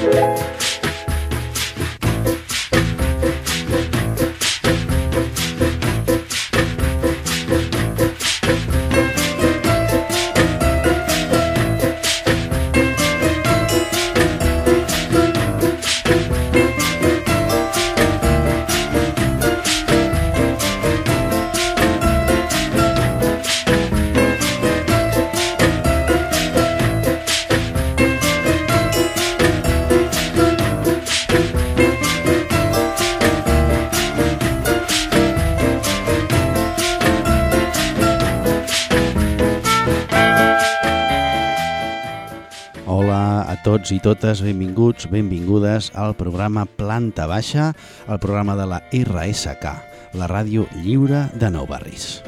Hola a tots i totes, benvinguts, benvingudes al programa Planta Baixa, el programa de la RSK, la ràdio lliure de Nou Barris.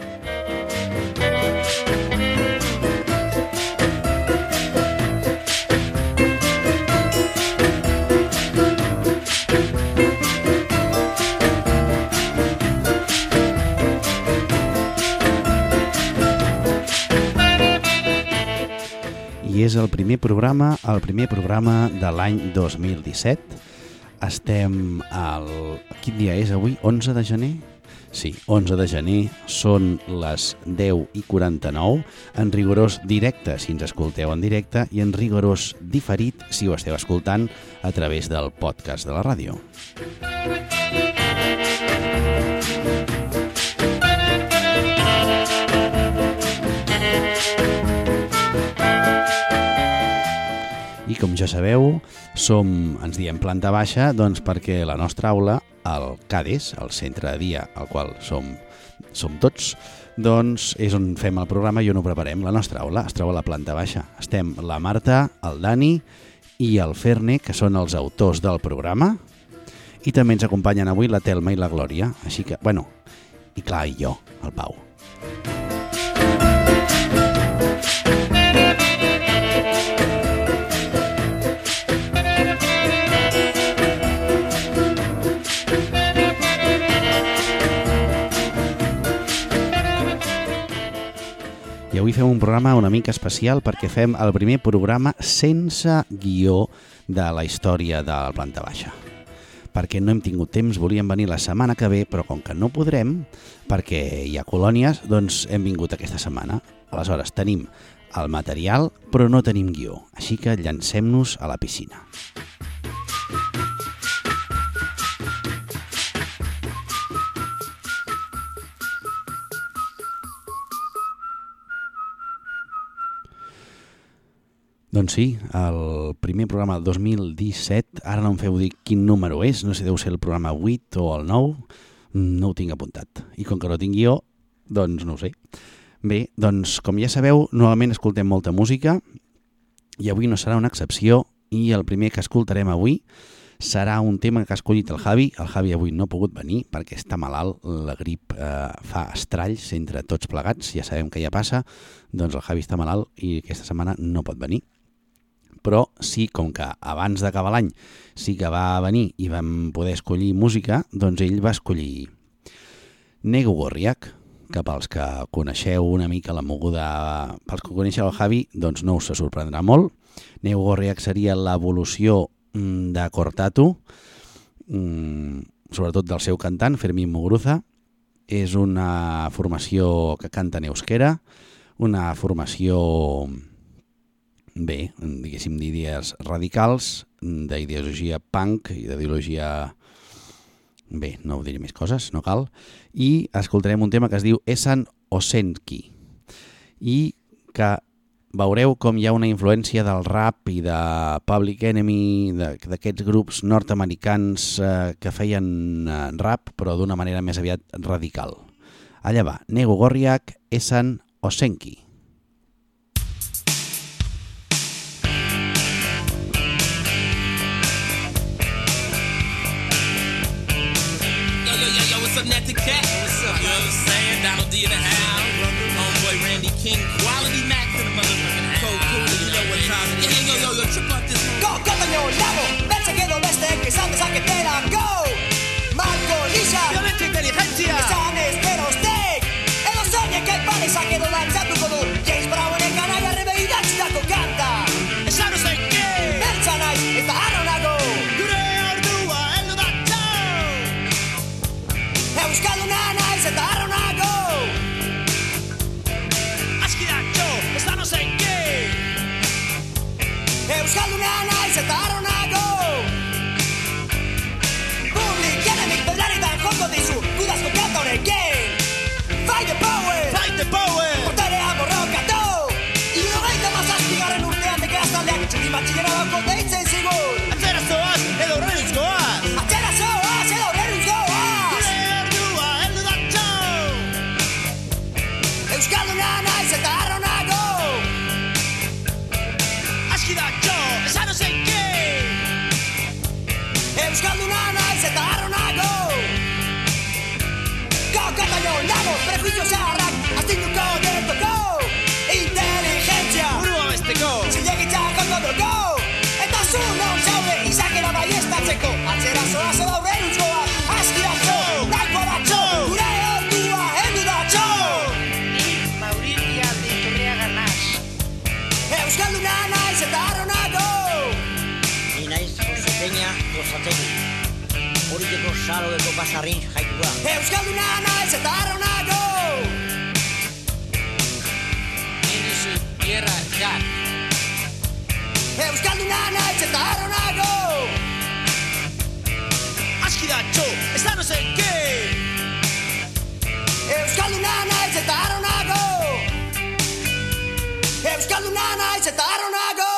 Primer programa, el primer programa de l'any 2017. Estem al... Quin dia és avui? 11 de gener? Sí, 11 de gener, són les 10 i 49, en rigorós directe si ens escolteu en directe i en rigorós diferit si ho esteu escoltant a través del podcast de la ràdio. I com ja sabeu, som, ens diem planta baixa doncs perquè la nostra aula, el CADES, el centre de dia al qual som, som tots, doncs és on fem el programa i on ho preparem. La nostra aula es troba a la planta baixa. Estem la Marta, el Dani i el Ferne, que són els autors del programa, i també ens acompanyen avui la Telma i la Glòria. Així que, bueno, i clar, i jo, el Pau. Avui fem un programa una mica especial perquè fem el primer programa sense guió de la història de la planta baixa. Perquè no hem tingut temps, volíem venir la setmana que ve, però com que no podrem, perquè hi ha colònies, doncs hem vingut aquesta setmana. Aleshores, tenim el material, però no tenim guió, així que llancem-nos a la piscina. Doncs sí, el primer programa del 2017, ara no em feu dir quin número és, no sé, deu ser el programa 8 o el 9, no ho tinc apuntat. I com que no tinc jo, doncs no ho sé. Bé, doncs com ja sabeu, normalment escoltem molta música i avui no serà una excepció i el primer que escoltarem avui serà un tema que ha escollit el Javi. El Javi avui no ha pogut venir perquè està malalt, la grip eh, fa estralls entre tots plegats, ja sabem que ja passa, doncs el Javi està malalt i aquesta setmana no pot venir però sí, com que abans d'acabar l'any sí que va venir i vam poder escollir música, doncs ell va escollir Nego Gorriak, que pels que coneixeu una mica la moguda, pels que coneixeu el Javi, doncs no us se sorprendrà molt. Nego Gorriak seria l'evolució mm, de Cortatu, mm, sobretot del seu cantant, Fermín Muguruza. És una formació que canta en euskera, una formació bé, diguéssim, d'idees radicals, d'ideologia punk i d'ideologia... Bé, no ho diré més coses, no cal. I escoltarem un tema que es diu Esan Osenki i que veureu com hi ha una influència del rap i de Public Enemy, d'aquests grups nord-americans eh, que feien eh, rap, però d'una manera més aviat radical. Allà va, Nego Gorriak, Esan Osenki. D in the house. Homeboy Randy King. Quality Max in the motherfucking house. Cold cool, you know what time it is. Yo, yo, yo, trip up this Go, coño, lavo, mensajeero este que sabe saquetera, go! Marco, prejuizio zaharrak Astinduko direktoko Inteligentzia Burua besteko! Zilegitza dugu Eta zu non zaude izakera bai estatzeko Atzera zoaz edo aurren utzkoa Aski da txo, nahiko da txo Gure ordua heldu da txo Mauricia de Iturriaga naz. Euskalduna naiz eta harro nago Ni naiz Jose Peña gozategi. Horiteko salodeko pasarrin jaitua. Euskalduna naiz eta harro Tierra Jar. Euskalduna naiz eta harro nago Aski da txau, esan no sei ke! Euskalduna naiz eta harro nago Euskalduna naiz eta harro nago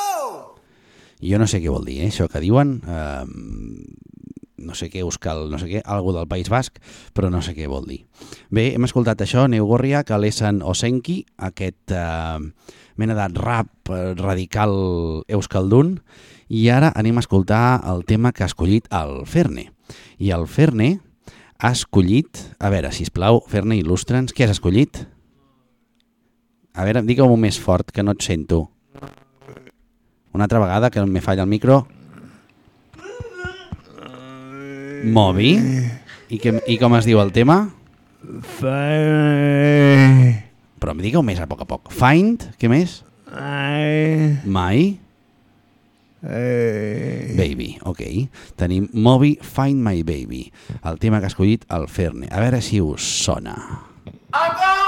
Jo no sé què vol dir, eh, això que diuen. Eh, no sé què, Euskal, no sé què, algo del País Basc, però no sé què vol dir. Bé, hem escoltat això, Neugorria, que l'Essen Osenki, aquest eh, mena de rap eh, radical euskaldun, i ara anem a escoltar el tema que ha escollit el Ferne. I el Ferne ha escollit... A veure, si plau, Ferne, il·lustra'ns. Què has escollit? A veure, digue-ho més fort, que no et sento. Una altra vegada, que me falla el micro. Mobi. I, que, I com es diu el tema? Però em digueu més a poc a poc. Find, què més? My Baby, ok. Tenim Moby Find My Baby, el tema que ha escollit el Ferne. A veure si us sona. I'm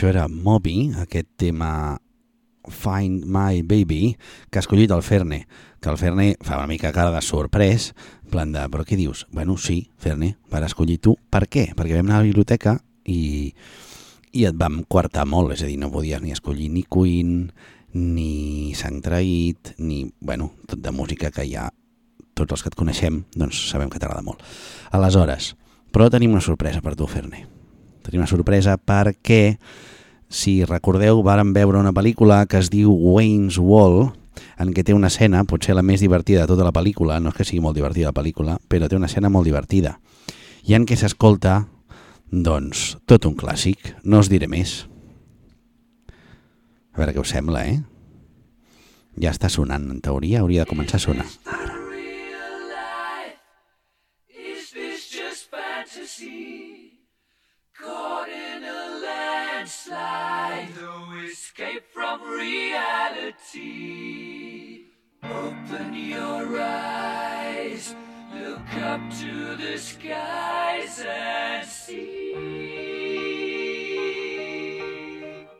això era Moby, aquest tema Find My Baby, que ha escollit el Ferne, que el Ferne fa una mica cara de sorprès, plan de, però què dius? Bueno, sí, Ferne, per escollir tu. Per què? Perquè vam anar a la biblioteca i, i et vam quartar molt, és a dir, no podies ni escollir ni Queen, ni Sang Traït, ni, bueno, tot de música que ja tots els que et coneixem, doncs sabem que t'agrada molt. Aleshores, però tenim una sorpresa per tu, Ferne. Tenim una sorpresa perquè, si recordeu, vàrem veure una pel·lícula que es diu Wayne's Wall, en què té una escena, potser la més divertida de tota la pel·lícula, no és que sigui molt divertida la pel·lícula, però té una escena molt divertida, i en què s'escolta, doncs, tot un clàssic, no us diré més. A veure què us sembla, eh? Ja està sonant, en teoria hauria de començar a sonar. Just fantasy? Caught in a landslide, no escape from reality. Open your eyes, look up to the skies and see.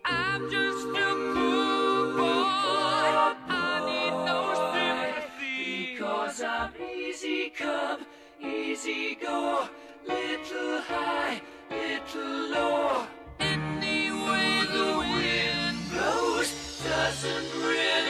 I'm just a poor boy. I need no sympathy. Because I'm easy come, easy go. Little high, Anyway, the wind blows doesn't really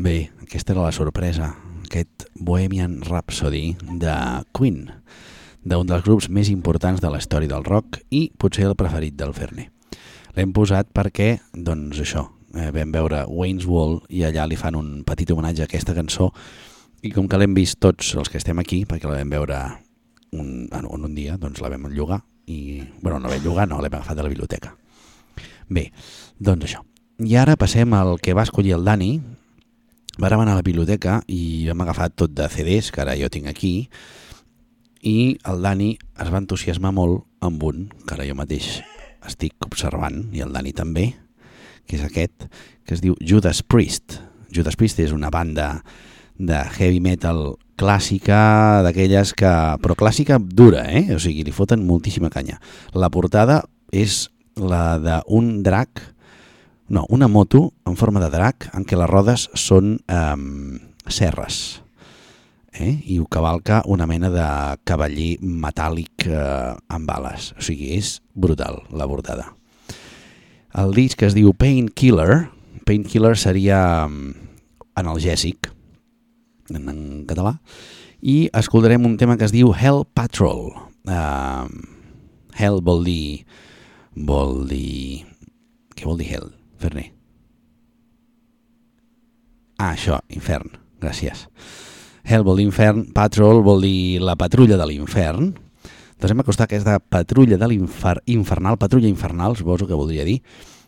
Bé, aquesta era la sorpresa, aquest Bohemian Rhapsody de Queen, d'un dels grups més importants de la història del rock i potser el preferit del Ferner. L'hem posat perquè, doncs això, eh, vam veure Wayne's Wall i allà li fan un petit homenatge a aquesta cançó i com que l'hem vist tots els que estem aquí, perquè la vam veure un, en, un dia, doncs la vam llogar i, bueno, no vam llogar, no, l'hem agafat de la biblioteca. Bé, doncs això. I ara passem al que va escollir el Dani, Vàrem anar a la biblioteca i vam agafar tot de CDs, que ara jo tinc aquí, i el Dani es va entusiasmar molt amb un, que ara jo mateix estic observant, i el Dani també, que és aquest, que es diu Judas Priest. Judas Priest és una banda de heavy metal clàssica, d'aquelles que... però clàssica dura, eh? O sigui, li foten moltíssima canya. La portada és la d'un drac no, una moto en forma de drac en què les rodes són eh, serres eh? i ho cavalca una mena de cavaller metàl·lic eh, amb ales. O sigui, és brutal la portada. El disc es diu Painkiller. Painkiller seria mm, analgèsic en, en català i escoltarem un tema que es diu Hell Patrol. Uh, hell vol dir... vol dir... Què vol dir Hell? Ferner. Ah, això, infern. Gràcies. Hell vol dir infern, Patrol vol dir la patrulla de l'infern. Doncs hem acostat aquesta patrulla de l'infern, infernal, patrulla infernal, suposo que voldria dir,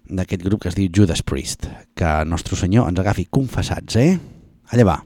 d'aquest grup que es diu Judas Priest. Que Nostre Senyor ens agafi confessats, eh? Allà va.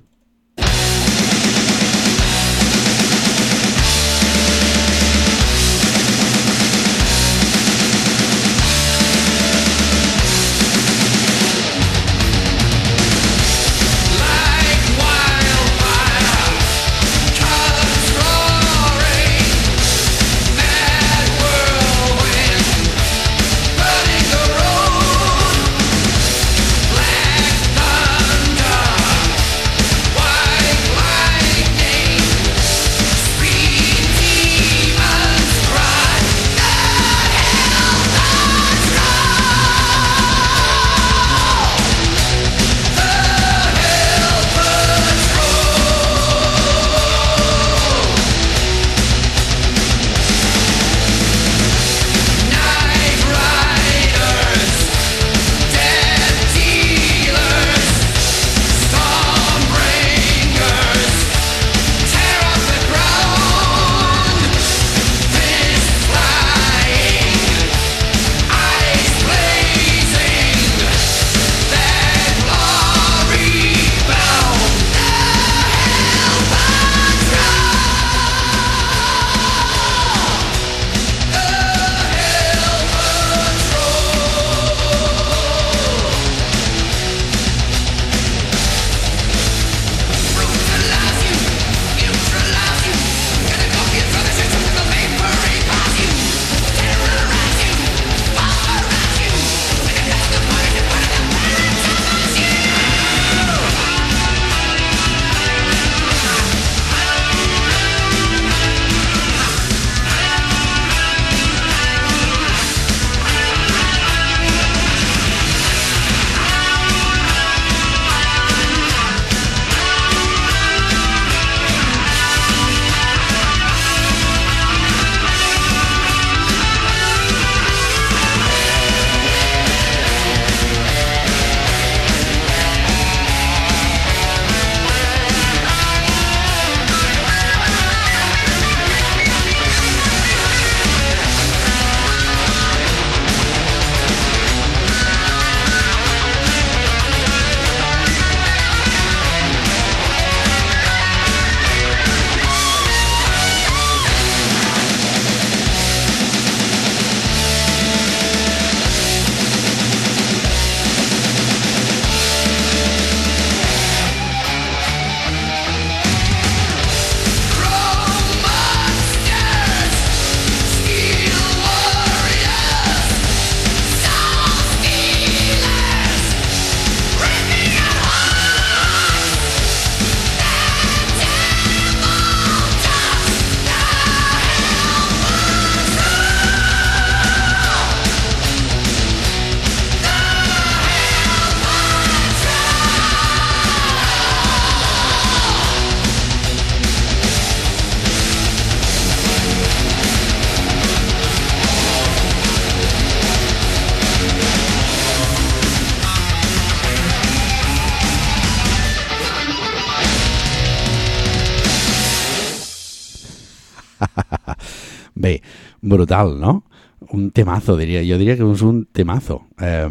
Bé, brutal, no? Un temazo, diria. Jo diria que és un temazo. Eh,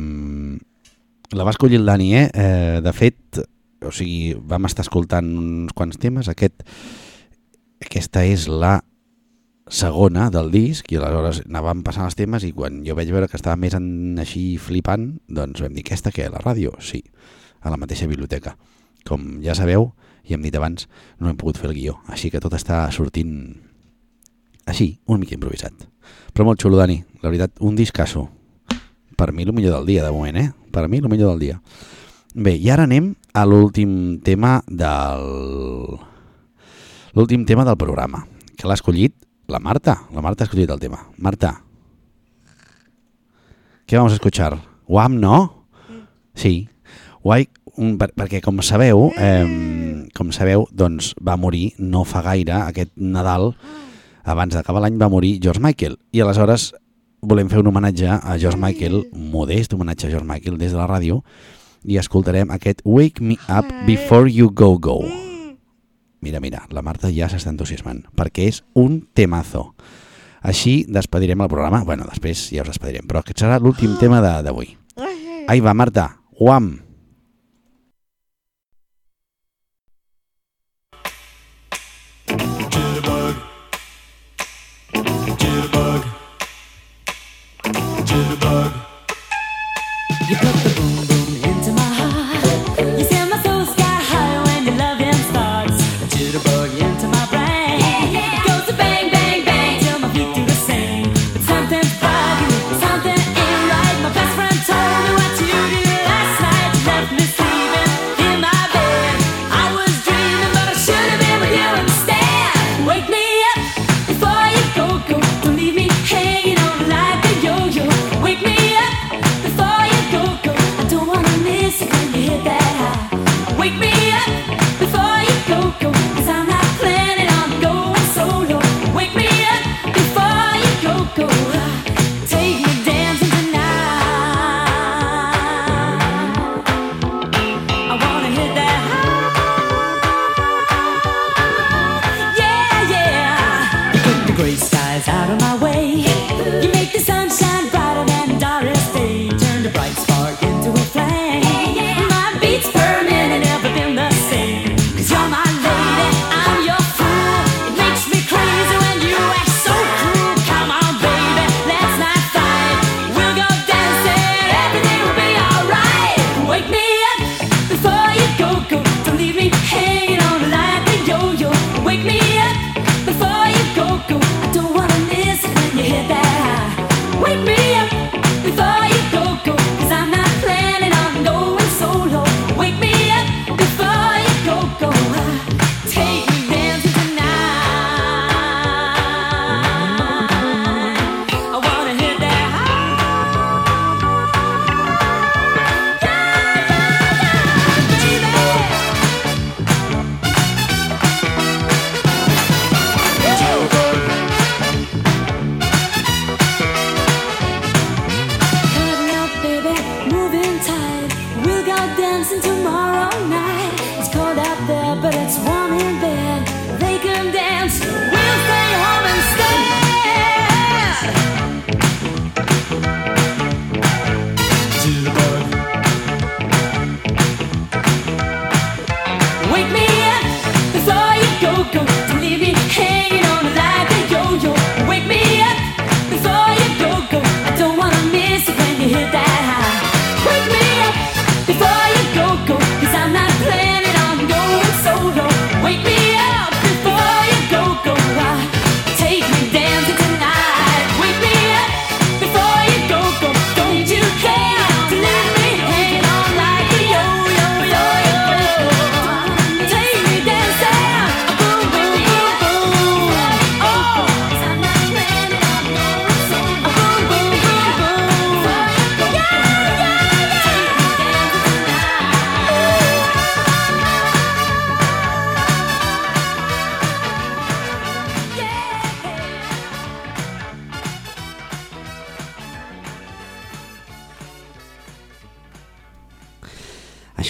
la va escollir Dani, eh? eh? De fet, o sigui, vam estar escoltant uns quants temes. Aquest, aquesta és la segona del disc i aleshores anàvem passant els temes i quan jo vaig veure que estava més en, així flipant, doncs vam dir, aquesta què, la ràdio? Sí, a la mateixa biblioteca. Com ja sabeu, i hem dit abans, no hem pogut fer el guió, així que tot està sortint així, una mica improvisat. Però molt xulo, Dani, la veritat, un discasso. Per mi el millor del dia, de moment, eh? Per mi el millor del dia. Bé, i ara anem a l'últim tema del... L'últim tema del programa, que l'ha escollit la Marta. La Marta ha escollit el tema. Marta. ¿Qué vamos a escuchar? Guam, no? Sí. Guai, un, per, perquè com sabeu, eh, com sabeu, doncs va morir no fa gaire, aquest Nadal, abans d'acabar l'any va morir George Michael. I aleshores volem fer un homenatge a George Michael, modest homenatge a George Michael des de la ràdio, i escoltarem aquest Wake Me Up Before You Go Go. Mira, mira, la Marta ja s'està entusiasmant, perquè és un temazo. Així despedirem el programa. Bueno, després ja us despedirem, però aquest serà l'últim tema de- d'avui. Ahí va, Marta. Guam. You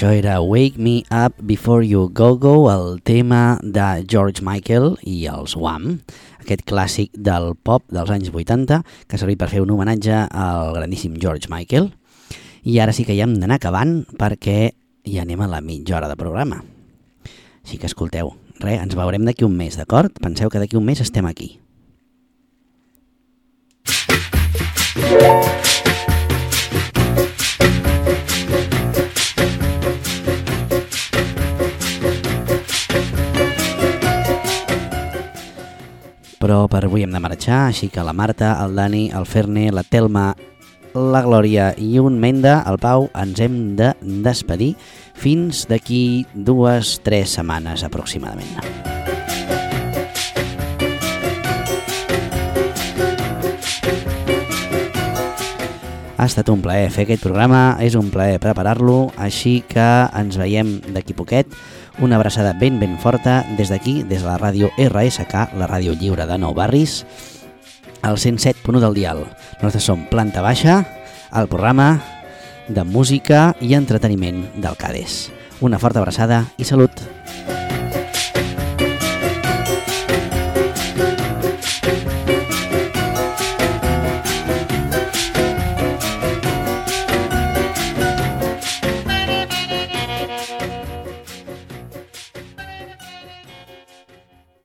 Això era Wake Me Up Before You Go Go, el tema de George Michael i els Wham, aquest clàssic del pop dels anys 80 que servit per fer un homenatge al grandíssim George Michael. I ara sí que ja hem d'anar acabant perquè ja anem a la mitja hora de programa. Així que escolteu, res, ens veurem d'aquí un mes, d'acord? Penseu que d'aquí un mes estem aquí. Però per avui hem de marxar, així que la Marta, el Dani, el Ferne, la Telma, la Glòria i un Menda, el Pau, ens hem de despedir fins d'aquí dues, tres setmanes aproximadament. Ha estat un plaer fer aquest programa, és un plaer preparar-lo, així que ens veiem d'aquí poquet. Una abraçada ben ben forta des d'aquí, des de la ràdio RSK, la ràdio lliure de Nou Barris, al 107.1 del dial. Nosaltres som Planta Baixa, el programa de música i entreteniment del CADES. Una forta abraçada i salut!